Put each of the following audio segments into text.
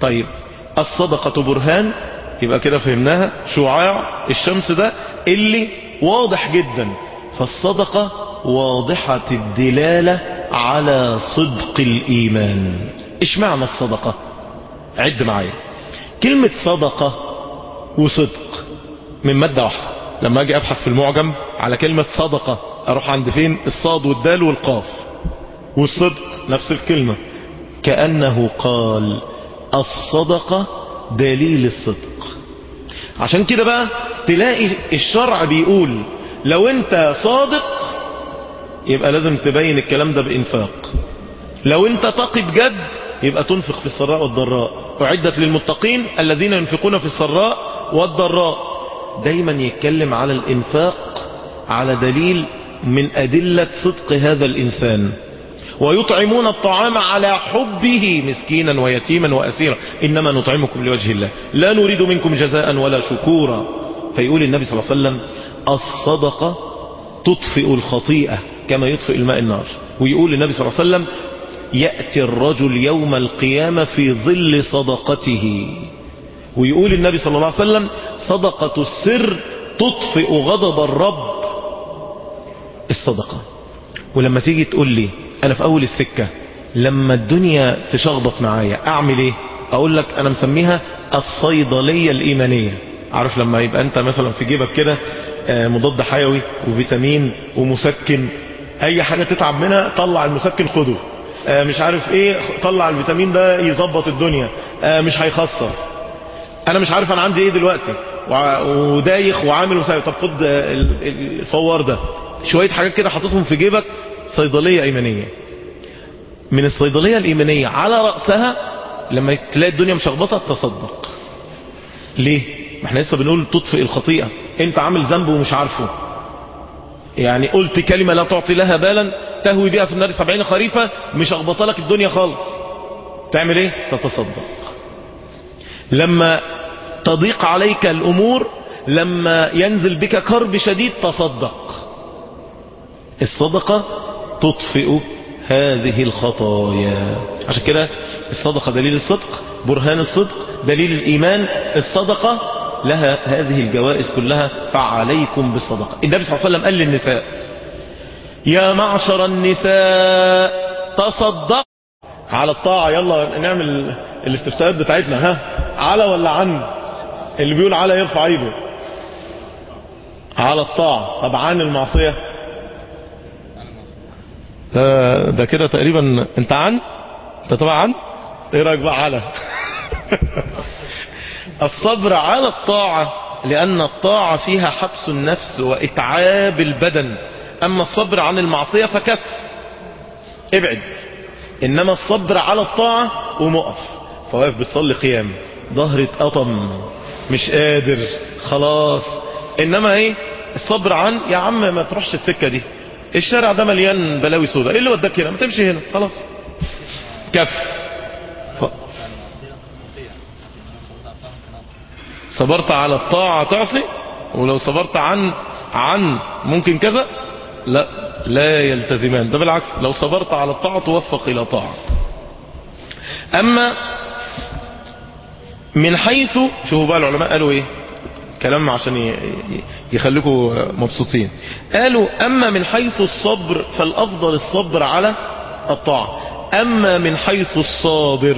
طيب الصدقة برهان يبقى كده فهمناها شعاع الشمس ده اللي واضح جدا فالصدقة واضحة الدلالة على صدق الإيمان. إيش معنى الصدقة؟ عد معايا. كلمة صدقة وصدق من مادة واحدة. لما أجي أبحث في المعجم على كلمة صدقة أروح عند فين؟ الصاد والدال والقاف. والصدق نفس الكلمة. كأنه قال الصدقة دليل الصدق. عشان كده بقى تلاقي الشرع بيقول لو انت صادق يبقى لازم تبين الكلام ده بإنفاق. لو انت تقي بجد يبقى تنفق في السراء والضراء. أعدت للمتقين الذين ينفقون في السراء والضراء. دايما يتكلم على الإنفاق على دليل من أدلة صدق هذا الإنسان. ويطعمون الطعام على حبه مسكينا ويتيما وأسيرا. إنما نطعمكم لوجه الله. لا نريد منكم جزاء ولا شكورا. فيقول النبي صلى الله عليه وسلم الصدقة تطفئ الخطيئة كما يطفئ الماء النار. ويقول النبي صلى الله عليه وسلم يأتي الرجل يوم القيامة في ظل صدقته. ويقول النبي صلى الله عليه وسلم صدقة السر تطفئ غضب الرب. الصدقة. ولما تيجي تقول لي أنا في أول السكة. لما الدنيا تشخبط معايا أعمل إيه؟ أقول لك أنا مسميها الصيدلية الإيمانية. عارف لما يبقى أنت مثلا في جيبك كده مضاد حيوي وفيتامين ومسكن. أي حاجة تتعب منها طلع المسكن خده. مش عارف إيه طلع الفيتامين ده يظبط الدنيا. مش هيخسر. أنا مش عارف أنا عندي إيه دلوقتي. ودايخ وعامل طب خد الفوار ده. شوية حاجات كده حطيتهم في جيبك صيدلية ايمانية من الصيدلية الايمانية على رأسها لما تلاقي الدنيا مشخبطة تصدق. ليه؟ ما إحنا لسه بنقول تطفئ الخطيئة. انت عامل ذنب ومش عارفه. يعني قلت كلمة لا تعطي لها بالا تهوي بها في النار سبعين خريفة مش لك الدنيا خالص. تعمل إيه؟ تتصدق. لما تضيق عليك الأمور لما ينزل بك كرب شديد تصدق. الصدقة تطفئ هذه الخطايا. عشان كده الصدقة دليل الصدق برهان الصدق دليل الإيمان الصدقة لها هذه الجوائز كلها. فعليكم بالصدقة. النبي صلى الله عليه وسلم قال للنساء يا معشر النساء تصدق على الطاعة. يلا نعمل الاستفتاءات بتاعتنا ها؟ على ولا عن؟ اللي بيقول على يرفع ايده. على الطاعة. طب عن المعصية؟ ده, ده كده تقريبا انت عن؟ انت طبعا عن؟ إيه رأيك بقى على؟ الصبر على الطاعة لأن الطاعة فيها حبس النفس وإتعاب البدن. أما الصبر عن المعصية فكف. ابعد. إنما الصبر على الطاعة ومقف. فواقف بتصلي قيام. ظهر اتقطم. مش قادر. خلاص. إنما إيه؟ الصبر عن يا عم ما تروحش السكة دي. الشارع ده مليان بلاوي سودا إيه اللي وداك هنا؟ ما تمشي هنا. خلاص. كف. ف... صبرت على الطاعة تعصي ولو صبرت عن عن ممكن كذا؟ لا. لا يلتزمان. ده بالعكس. لو صبرت على الطاعة توفق إلى طاعة. أما من حيث شوفوا بقى العلماء قالوا إيه؟ كلام عشان يخليكم مبسوطين. قالوا أما من حيث الصبر فالأفضل الصبر على الطاعة. أما من حيث الصابر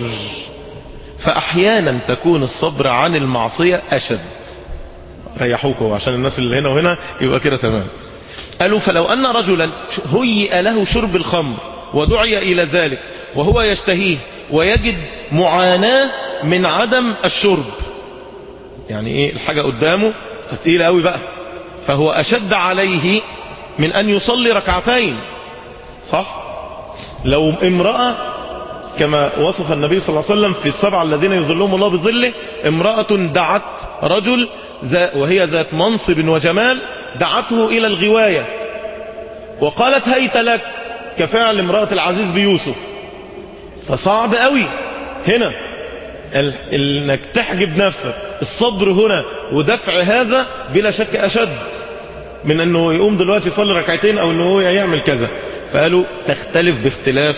فأحيانا تكون الصبر عن المعصية أشد. ريحوكوا عشان الناس اللي هنا وهنا يبقى كده تمام. قالوا فلو أن رجلا هيئ له شرب الخمر ودعي إلى ذلك وهو يشتهيه ويجد معاناة من عدم الشرب يعني إيه؟ الحاجة قدامه فتقيلة قوي بقى. فهو أشد عليه من أن يصلي ركعتين. صح؟ لو امرأة كما وصف النبي صلى الله عليه وسلم في السبعة الذين يظلهم الله بظله امرأة دعت رجل وهي ذات منصب وجمال دعته إلى الغواية. وقالت هيت لك كفعل امرأة العزيز بيوسف. فصعب قوي هنا إنك تحجب نفسك. الصبر هنا ودفع هذا بلا شك أشد من أنه يقوم دلوقتي يصلي ركعتين أنه هو يعمل كذا. فقالوا تختلف باختلاف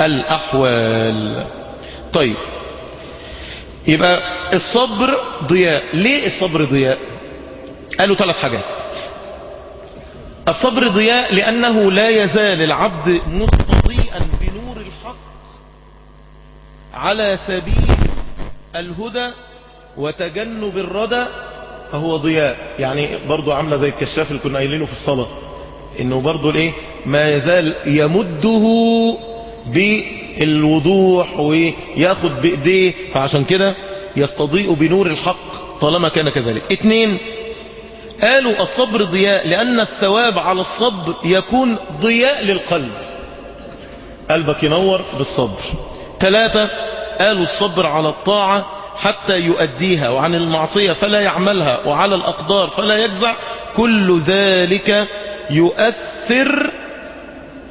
الأحوال. طيب. يبقى الصبر ضياء. ليه الصبر ضياء؟ قالوا ثلاث حاجات. الصبر ضياء لأنه لا يزال العبد مستضيئا بنور الحق على سبيل الهدى وتجنب الردى فهو ضياء. يعني برضو عاملة زي الكشاف اللي كنا قايلينه في الصلاة. إنه برضو الإيه؟ ما يزال يمده بالوضوح وياخد بإيديه. فعشان كده يستضيء بنور الحق طالما كان كذلك. اتنين قالوا الصبر ضياء لأن الثواب على الصبر يكون ضياء للقلب. قلبك ينور بالصبر. ثلاثة قالوا الصبر على الطاعة حتى يؤديها وعن المعصية فلا يعملها وعلى الأقدار فلا يجزع. كل ذلك يؤثر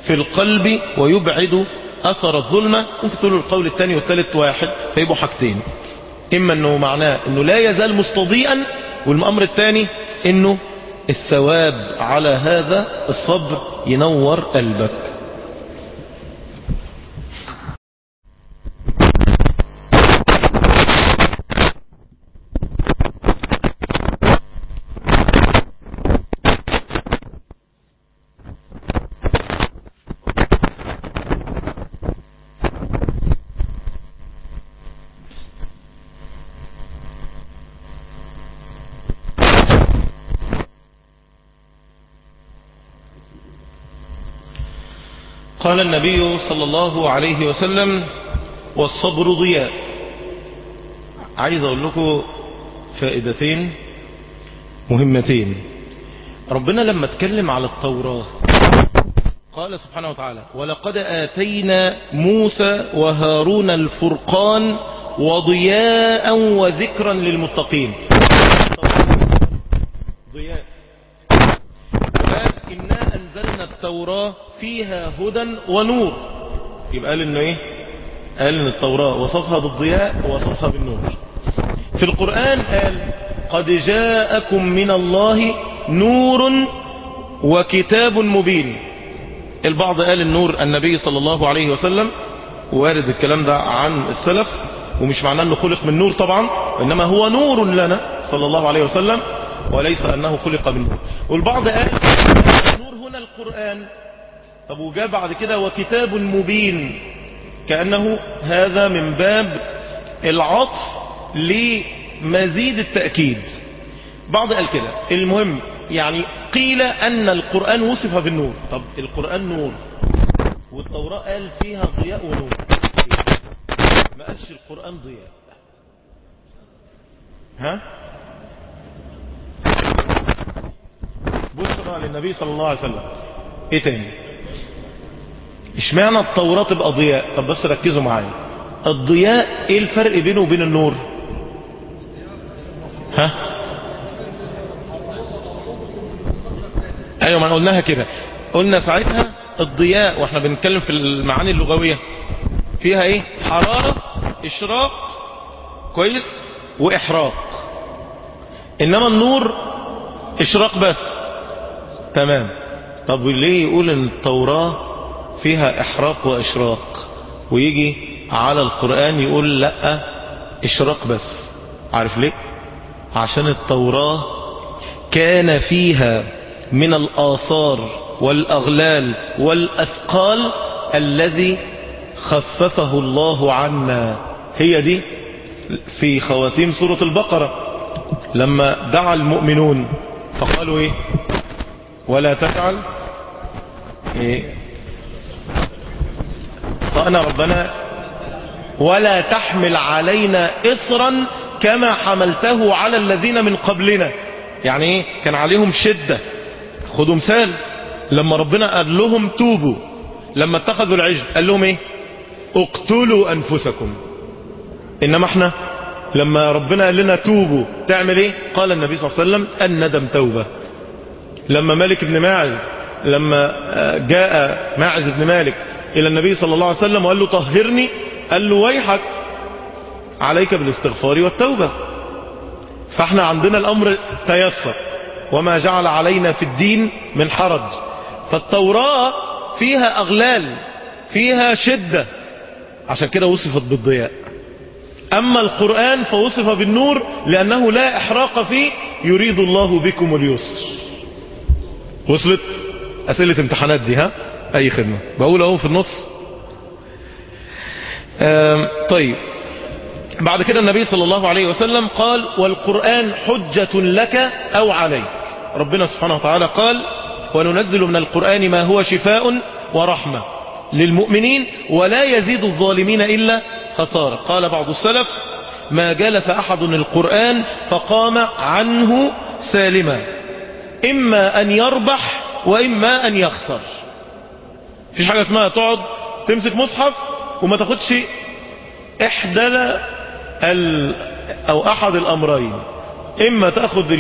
في القلب ويبعد أثر الظلمة ممكن تقولوا القول الثاني والثالث واحد فيبقوا حاجتين. إما أنه معناه أنه لا يزال مستضيئا والأمر الثاني أنه الثواب على هذا الصبر ينور قلبك. قال النبي صلى الله عليه وسلم والصبر ضياء. عايز أقول لكم فائدتين مهمتين. ربنا لما اتكلم على التوراة قال سبحانه وتعالى ولقد آتينا موسى وهارون الفرقان وضياء وذكرا للمتقين. ضياء. أنزلنا التوراة فيها هدى ونور. يبقى قال إنه إيه؟ قال إن التوراة وصفها بالضياء ووصفها بالنور. في القرآن قال قد جاءكم من الله نور وكتاب مبين. البعض قال النور النبي صلى الله عليه وسلم وارد الكلام ده عن السلف ومش معناه إنه خلق من نور طبعا وانما هو نور لنا صلى الله عليه وسلم وليس أنه خلق من نور. والبعض قال النور هنا القرآن. طب وجاء بعد كده وكتاب مبين كأنه هذا من باب العطف لمزيد التأكيد. بعض قال كده. المهم يعني قيل أن القرآن وصف بالنور. طب القرآن نور والتوراة قال فيها ضياء ونور. ما قالش القرآن ضياء. ها؟ بشرى للنبي صلى الله عليه وسلم. إيه تاني؟ إشمعنى التوراة تبقى ضياء؟ طب بس ركزوا معايا. الضياء إيه الفرق بينه وبين النور؟ ها؟ أيوه ما قلناها كده. قلنا ساعتها الضياء وإحنا بنتكلم في المعاني اللغوية. فيها إيه؟ حرارة إشراق كويس وإحراق. إنما النور إشراق بس. تمام. طب ليه يقول إن التوراة فيها إحراق وإشراق؟ ويجي على القرآن يقول لأ إشراق بس. عارف ليه؟ عشان التوراة كان فيها من الآثار والأغلال والأثقال الذي خففه الله عنا. هي دي في خواتيم سورة البقرة. لما دعا المؤمنون فقالوا إيه؟ ولا تفعل. إيه. قال ربنا. ولا تحمل علينا إصرا كما حملته على الذين من قبلنا. يعني إيه؟ كان عليهم شدة. خدوا مثال. لما ربنا قال لهم توبوا. لما اتخذوا العجل قال لهم إيه؟ اقتلوا أنفسكم. إنما إحنا لما ربنا قال لنا توبوا تعمل إيه؟ قال النبي صلى الله عليه وسلم الندم توبة. لما مالك بن ماعز لما جاء ماعز بن مالك إلى النبي صلى الله عليه وسلم وقال له طهرني قال له ويحك عليك بالاستغفار والتوبة. فإحنا عندنا الأمر تيسر وما جعل علينا في الدين من حرج. فالتوراة فيها أغلال فيها شدة. عشان كده وصفت بالضياء. أما القرآن فوصف بالنور لأنه لا إحراق فيه يريد الله بكم اليسر. وصلت أسئلة امتحانات دي ها؟ أي خدمة. بقول أهو في النص. طيب. بعد كده النبي صلى الله عليه وسلم قال والقرآن حجة لك أو عليك. ربنا سبحانه وتعالى قال وننزل من القرآن ما هو شفاء ورحمة للمؤمنين ولا يزيد الظالمين إلا خسارة. قال بعض السلف ما جلس أحد القرآن فقام عنه سالما. إما أن يربح وإما أن يخسر فيش حاجة اسمها تقعد تمسك مصحف وما تاخدش إحدى. أو أحد الأمرين إما تأخذ